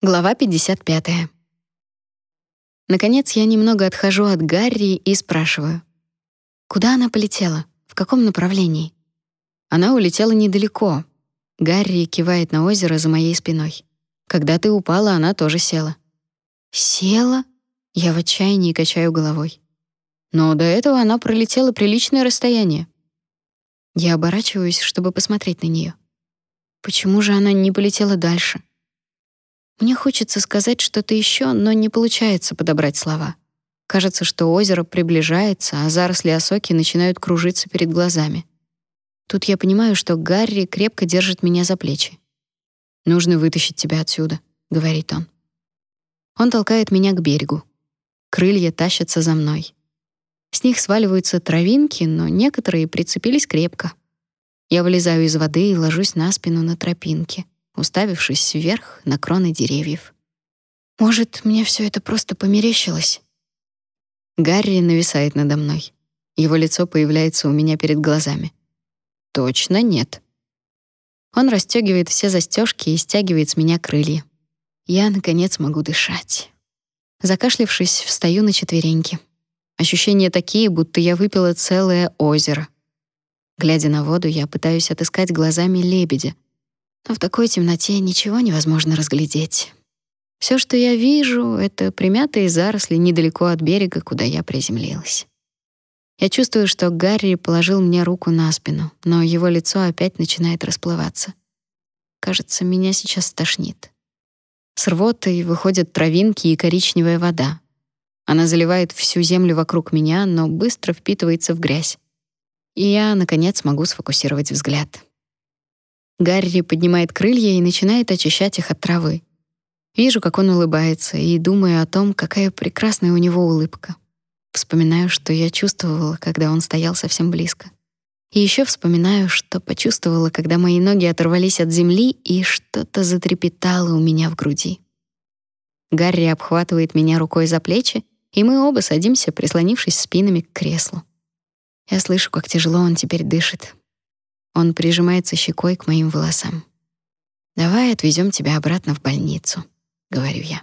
Глава 55. Наконец я немного отхожу от Гарри и спрашиваю: "Куда она полетела? В каком направлении?" Она улетела недалеко. Гарри кивает на озеро за моей спиной. Когда ты упала, она тоже села. Села? Я в отчаянии качаю головой. Но до этого она пролетела приличное расстояние. Я оборачиваюсь, чтобы посмотреть на нее. Почему же она не полетела дальше? Мне хочется сказать что-то еще, но не получается подобрать слова. Кажется, что озеро приближается, а заросли осоки начинают кружиться перед глазами. Тут я понимаю, что Гарри крепко держит меня за плечи. «Нужно вытащить тебя отсюда», — говорит он. Он толкает меня к берегу. Крылья тащатся за мной. С них сваливаются травинки, но некоторые прицепились крепко. Я вылезаю из воды и ложусь на спину на тропинке уставившись вверх на кроны деревьев. Может, мне все это просто померещилось? Гарри нависает надо мной. Его лицо появляется у меня перед глазами. Точно нет. Он расстегивает все застежки и стягивает с меня крылья. Я наконец могу дышать. Закашлявшись, встаю на четвереньки. Ощущения такие, будто я выпила целое озеро. Глядя на воду, я пытаюсь отыскать глазами лебедя, но в такой темноте ничего невозможно разглядеть. Все, что я вижу, это примятые заросли недалеко от берега, куда я приземлилась. Я чувствую, что Гарри положил мне руку на спину, но его лицо опять начинает расплываться. Кажется, меня сейчас стошнит. С рвотой выходят травинки и коричневая вода. Она заливает всю землю вокруг меня, но быстро впитывается в грязь. И я, наконец, могу сфокусировать взгляд. Гарри поднимает крылья и начинает очищать их от травы. Вижу, как он улыбается, и думаю о том, какая прекрасная у него улыбка. Вспоминаю, что я чувствовала, когда он стоял совсем близко. И еще вспоминаю, что почувствовала, когда мои ноги оторвались от земли, и что-то затрепетало у меня в груди. Гарри обхватывает меня рукой за плечи, и мы оба садимся, прислонившись спинами к креслу. Я слышу, как тяжело он теперь дышит, он прижимается щекой к моим волосам. «Давай отвезем тебя обратно в больницу», — говорю я.